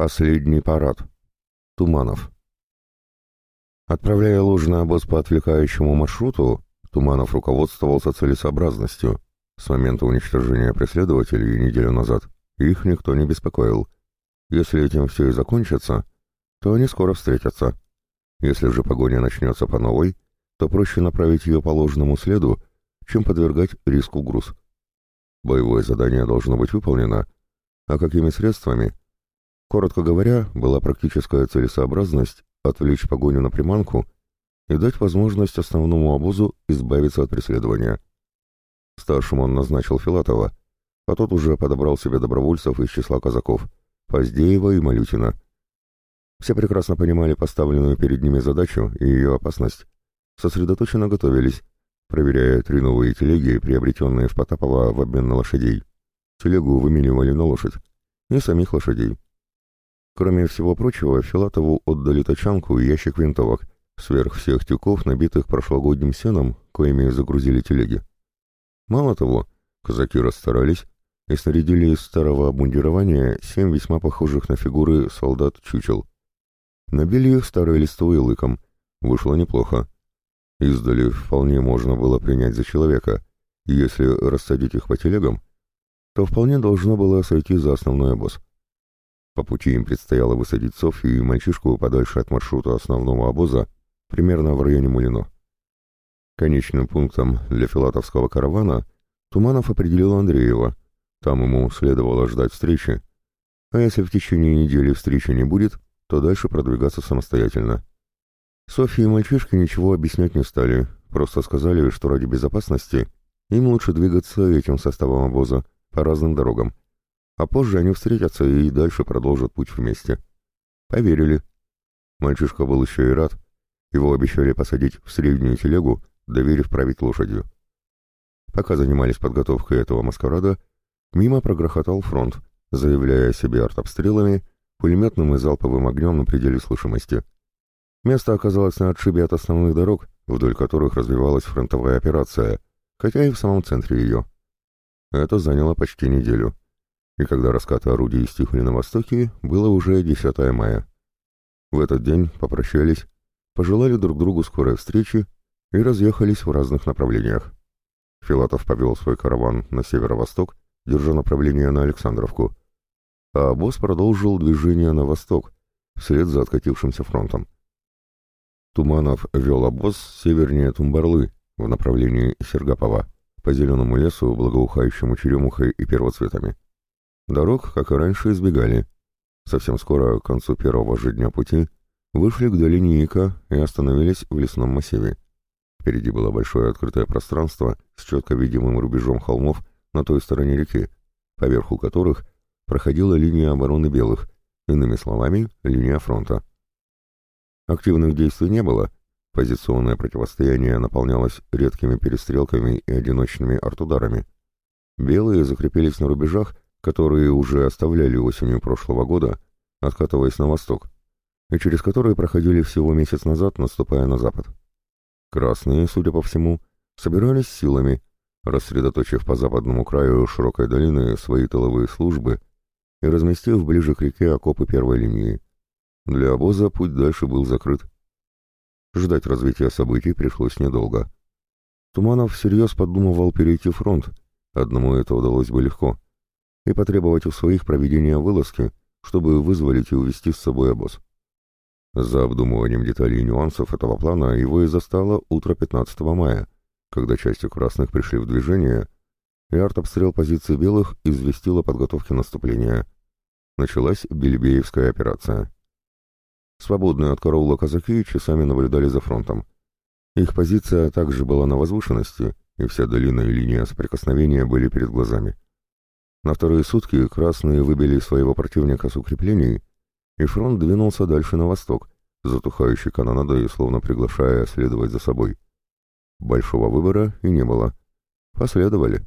Последний парад. Туманов. Отправляя ложный обоз по отвлекающему маршруту, Туманов руководствовался целесообразностью. С момента уничтожения преследователей неделю назад их никто не беспокоил. Если этим все и закончится, то они скоро встретятся. Если же погоня начнется по новой, то проще направить ее по ложному следу, чем подвергать риску груз. Боевое задание должно быть выполнено, а какими средствами? Коротко говоря, была практическая целесообразность отвлечь погоню на приманку и дать возможность основному обозу избавиться от преследования. Старшим он назначил Филатова, а тот уже подобрал себе добровольцев из числа казаков – Поздеева и Малютина. Все прекрасно понимали поставленную перед ними задачу и ее опасность, сосредоточенно готовились, проверяя три новые телеги, приобретенные в Потапово в обмен на лошадей. Телегу выменивали на лошадь и самих лошадей. Кроме всего прочего, Филатову отдали тачанку и ящик винтовок, сверх всех тюков, набитых прошлогодним сеном, коими загрузили телеги. Мало того, казаки расстарались и снарядили из старого обмундирования семь весьма похожих на фигуры солдат-чучел. Набили их старой листвой и лыком. Вышло неплохо. Издали вполне можно было принять за человека, если рассадить их по телегам, то вполне должно было сойти за основной обоз. По пути им предстояло высадить Софью и мальчишку подальше от маршрута основного обоза, примерно в районе Мулино. Конечным пунктом для филатовского каравана Туманов определил Андреева, там ему следовало ждать встречи, а если в течение недели встречи не будет, то дальше продвигаться самостоятельно. Софье и мальчишке ничего объяснять не стали, просто сказали, что ради безопасности им лучше двигаться этим составом обоза по разным дорогам, а позже они встретятся и дальше продолжат путь вместе. Поверили. Мальчишка был еще и рад. Его обещали посадить в среднюю телегу, доверив править лошадью. Пока занимались подготовкой этого маскарада, мимо прогрохотал фронт, заявляя о себе артобстрелами, пулеметным и залповым огнем на пределе слышимости. Место оказалось на отшибе от основных дорог, вдоль которых развивалась фронтовая операция, хотя и в самом центре ее. Это заняло почти неделю и когда раскаты орудий стихли на востоке, было уже 10 мая. В этот день попрощались, пожелали друг другу скорой встречи и разъехались в разных направлениях. Филатов повел свой караван на северо-восток, держа направление на Александровку, а босс продолжил движение на восток, вслед за откатившимся фронтом. Туманов вел обоз севернее Тумбарлы в направлении Сергапова, по зеленому лесу, благоухающему черемухой и первоцветами. Дорог, как и раньше, избегали. Совсем скоро, к концу первого же дня пути, вышли к долине Ика и остановились в лесном массиве. Впереди было большое открытое пространство с четко видимым рубежом холмов на той стороне реки, поверху которых проходила линия обороны белых, иными словами, линия фронта. Активных действий не было, позиционное противостояние наполнялось редкими перестрелками и одиночными артударами. Белые закрепились на рубежах которые уже оставляли осенью прошлого года, откатываясь на восток, и через которые проходили всего месяц назад, наступая на запад. Красные, судя по всему, собирались силами, рассредоточив по западному краю широкой долины свои тыловые службы и разместив ближе к реке окопы первой линии. Для обоза путь дальше был закрыт. Ждать развития событий пришлось недолго. Туманов всерьез подумывал перейти фронт, одному это удалось бы легко — и потребовать у своих проведения вылазки, чтобы вызволить и увести с собой обоз. За обдумыванием деталей и нюансов этого плана его и застало утро 15 мая, когда части красных пришли в движение, и артобстрел позиций белых известил о подготовке наступления. Началась Бельбеевская операция. Свободные от караула казаки часами наблюдали за фронтом. Их позиция также была на возвышенности, и вся долина и линия соприкосновения были перед глазами. На вторые сутки красные выбили своего противника с укреплений, и фронт двинулся дальше на восток, затухающий канонадой, словно приглашая следовать за собой. Большого выбора и не было. Последовали.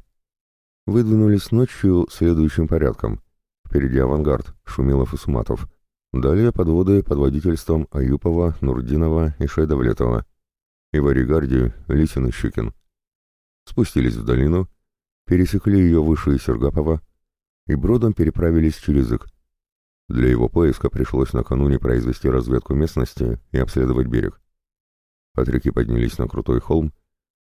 Выдвинулись ночью следующим порядком. Впереди авангард, Шумилов и Суматов. Далее подводы под водительством Аюпова, Нурдинова и Шайдавлетова. И в Оригарде Лисин и Щукин. Спустились в долину, пересекли ее выше Сергапова и бродом переправились через Ик. Для его поиска пришлось накануне произвести разведку местности и обследовать берег. От реки поднялись на крутой холм,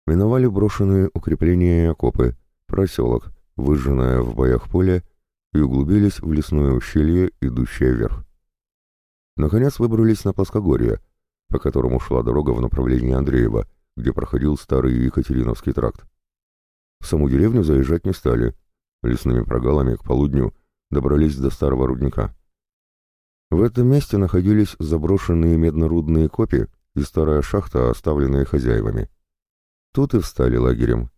миновали брошенные укрепления и окопы, проселок, выжженное в боях поле, и углубились в лесное ущелье, идущее вверх. Наконец выбрались на плоскогорье, по которому шла дорога в направлении Андреева, где проходил старый Екатериновский тракт. В саму деревню заезжать не стали, лесными прогалами к полудню добрались до старого рудника. В этом месте находились заброшенные меднорудные копи и старая шахта, оставленная хозяевами. Тут и встали лагерем.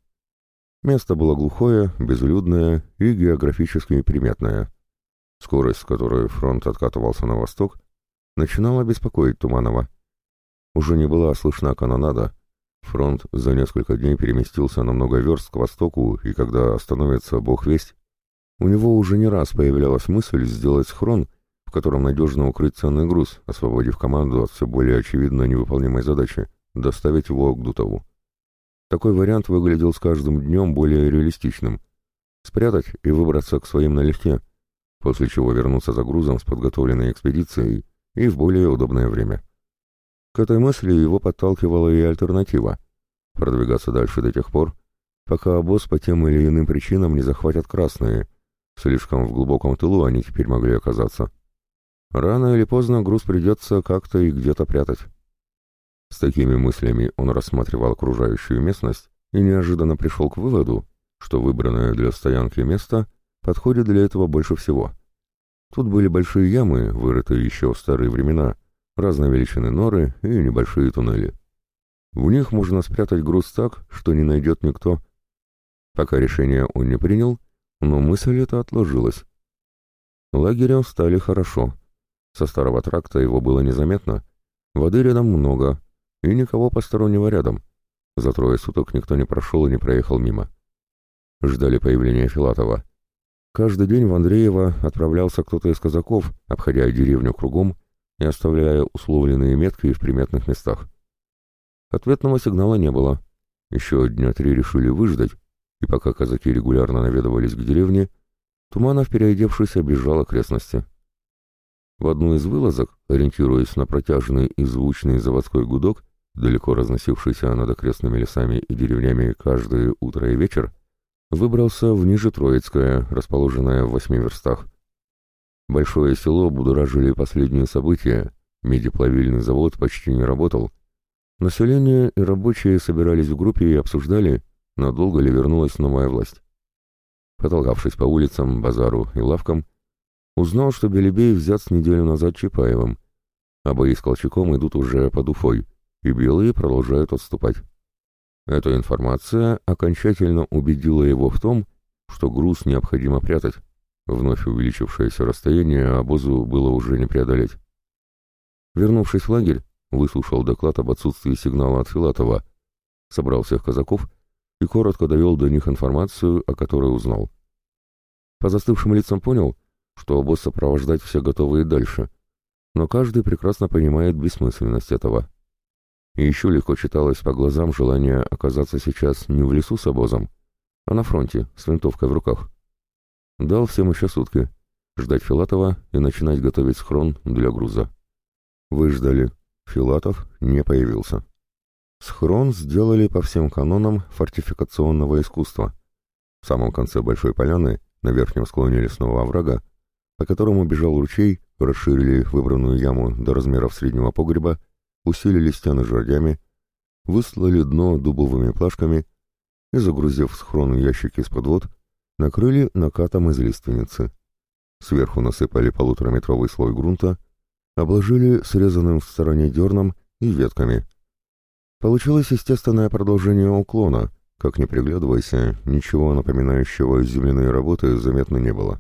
Место было глухое, безлюдное и географически приметное. Скорость, с которой фронт откатывался на восток, начинала беспокоить Туманова. Уже не была слышна канонада. Фронт за несколько дней переместился на много верст к востоку, и когда остановится бог весть, у него уже не раз появлялась мысль сделать схрон, в котором надежно укрыть ценный груз, освободив команду от все более очевидно невыполнимой задачи — доставить его к Дутову. Такой вариант выглядел с каждым днем более реалистичным. Спрятать и выбраться к своим налегке, после чего вернуться за грузом с подготовленной экспедицией и в более удобное время. К этой мысли его подталкивала и альтернатива — продвигаться дальше до тех пор, пока обоз по тем или иным причинам не захватят красные. Слишком в глубоком тылу они теперь могли оказаться. Рано или поздно груз придется как-то и где-то прятать. С такими мыслями он рассматривал окружающую местность и неожиданно пришел к выводу, что выбранное для стоянки место подходит для этого больше всего. Тут были большие ямы, вырытые еще в старые времена, разной величины норы и небольшие туннели. В них можно спрятать груз так, что не найдет никто. Пока решение он не принял, но мысль эта отложилась. Лагерем стали хорошо. Со старого тракта его было незаметно. Воды рядом много, и никого постороннего рядом. За трое суток никто не прошел и не проехал мимо. Ждали появления Филатова. Каждый день в Андреево отправлялся кто-то из казаков, обходя деревню кругом и оставляя условленные метки в приметных местах. Ответного сигнала не было. Еще дня три решили выждать, и пока казаки регулярно наведывались к деревне, Туманов, переодевшись, объезжал окрестности. В одну из вылазок, ориентируясь на протяжный и звучный заводской гудок, далеко разносившийся над окрестными лесами и деревнями каждое утро и вечер, выбрался в Нижетроицкое, расположенное в восьми верстах. Большое село будоражили последние события, медиплавильный завод почти не работал. Население и рабочие собирались в группе и обсуждали, надолго ли вернулась новая власть. Потолкавшись по улицам, базару и лавкам, узнал, что Белебей взят с неделю назад Чапаевым, а бои с Колчаком идут уже под Уфой и белые продолжают отступать. Эта информация окончательно убедила его в том, что груз необходимо прятать. Вновь увеличившееся расстояние обозу было уже не преодолеть. Вернувшись в лагерь, выслушал доклад об отсутствии сигнала от Филатова, собрал всех казаков и коротко довел до них информацию, о которой узнал. По застывшим лицам понял, что обоз сопровождать все готовы и дальше, но каждый прекрасно понимает бессмысленность этого. И еще легко читалось по глазам желание оказаться сейчас не в лесу с обозом, а на фронте, с винтовкой в руках. Дал всем еще сутки, ждать Филатова и начинать готовить схрон для груза. Выждали. Филатов не появился. Схрон сделали по всем канонам фортификационного искусства. В самом конце большой поляны, на верхнем склоне лесного оврага, по которому бежал ручей, расширили выбранную яму до размеров среднего погреба усилили стены жердями, выслали дно дубовыми плашками и, загрузив схрон ящики с подвод, накрыли накатом из лиственницы. Сверху насыпали полутораметровый слой грунта, обложили срезанным в стороне дерном и ветками. Получилось естественное продолжение уклона, как не приглядывайся, ничего напоминающего земляные работы заметно не было.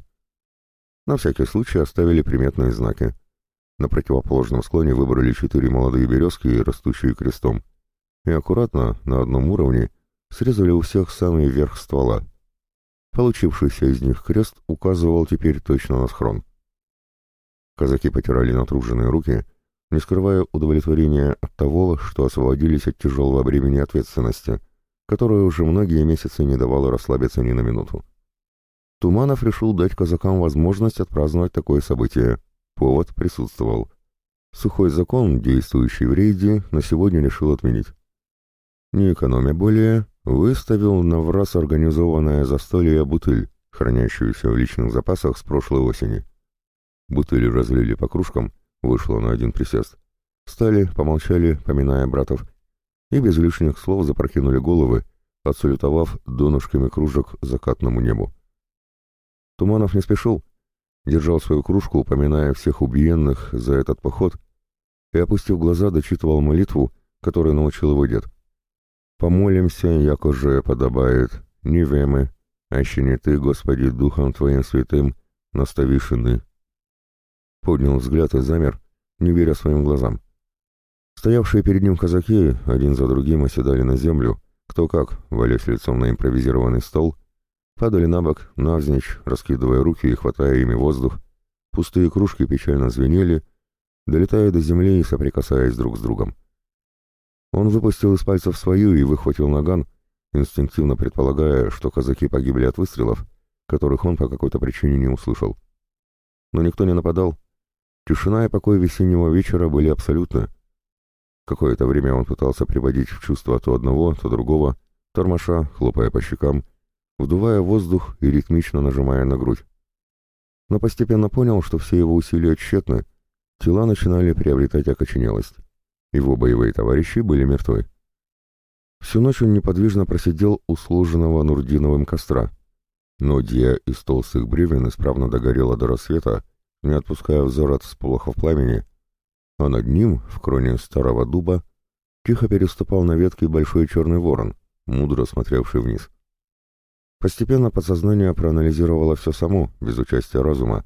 На всякий случай оставили приметные знаки — на противоположном склоне выбрали четыре молодые березки, растущие крестом, и аккуратно, на одном уровне, срезали у всех самый верх ствола. Получившийся из них крест указывал теперь точно на схрон. Казаки потирали натруженные руки, не скрывая удовлетворения от того, что освободились от тяжелого бремени ответственности, которая уже многие месяцы не давала расслабиться ни на минуту. Туманов решил дать казакам возможность отпраздновать такое событие повод присутствовал. Сухой закон, действующий в рейде, на сегодня решил отменить. Не экономя более, выставил на враз организованное застолье бутыль, хранящуюся в личных запасах с прошлой осени. Бутыли разлили по кружкам, вышло на один присест. Встали, помолчали, поминая братов, и без лишних слов запрокинули головы, отсалютовав донышками кружек закатному небу. Туманов не спешил, держал свою кружку, упоминая всех убиенных за этот поход, и, опустив глаза, дочитывал молитву, которую научил его дед. «Помолимся, як уже подобает, не вемы, аще не ты, Господи, Духом Твоим Святым, наставишины». Поднял взгляд и замер, не веря своим глазам. Стоявшие перед ним казаки один за другим оседали на землю, кто как, валясь лицом на импровизированный стол, падали на бок, навзничь, раскидывая руки и хватая ими воздух. Пустые кружки печально звенели, долетая до земли и соприкасаясь друг с другом. Он выпустил из пальцев свою и выхватил наган, инстинктивно предполагая, что казаки погибли от выстрелов, которых он по какой-то причине не услышал. Но никто не нападал. Тишина и покой весеннего вечера были абсолютны, Какое-то время он пытался приводить в чувство то одного, то другого, тормоша, хлопая по щекам, вдувая воздух и ритмично нажимая на грудь. Но постепенно понял, что все его усилия тщетны, тела начинали приобретать окоченелость. Его боевые товарищи были мертвы. Всю ночь он неподвижно просидел у сложенного Нурдиновым костра, но Дия из толстых бревен исправно догорела до рассвета, не отпуская взор от сполохов пламени, а над ним, в кроне старого дуба, тихо переступал на ветке большой черный ворон, мудро смотревший вниз. Постепенно подсознание проанализировало все само, без участия разума,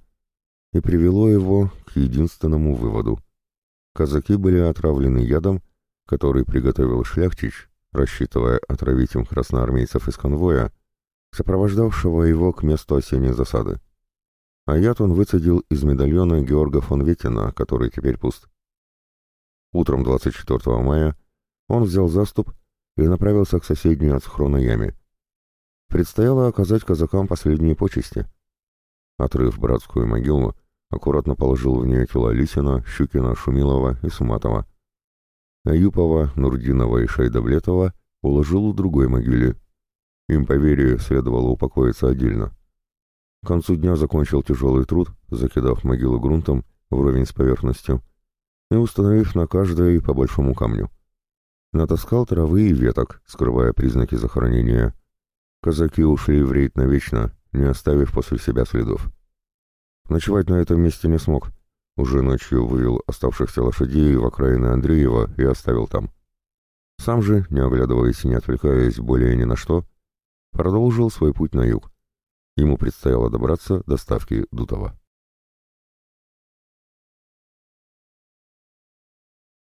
и привело его к единственному выводу. Казаки были отравлены ядом, который приготовил Шляхтич, рассчитывая отравить им красноармейцев из конвоя, сопровождавшего его к месту осенней засады. А яд он выцедил из медальона Георга фон Ветина, который теперь пуст. Утром 24 мая он взял заступ и направился к соседней от схрона яме. Предстояло оказать казакам последние почести. Отрыв братскую могилу, аккуратно положил в нее тела Лисина, Щукина, Шумилова и Суматова. Аюпова, Нурдинова и Шайдаблетова уложил у другой могиле. Им, по вере, следовало упокоиться отдельно. К концу дня закончил тяжелый труд, закидав могилу грунтом вровень с поверхностью, и установив на каждой по большому камню. Натаскал травы и веток, скрывая признаки захоронения. Казаки ушли в рейд навечно, не оставив после себя следов. Ночевать на этом месте не смог. Уже ночью вывел оставшихся лошадей в окраины Андреева и оставил там. Сам же, не оглядываясь и не отвлекаясь более ни на что, продолжил свой путь на юг. Ему предстояло добраться до ставки Дутова.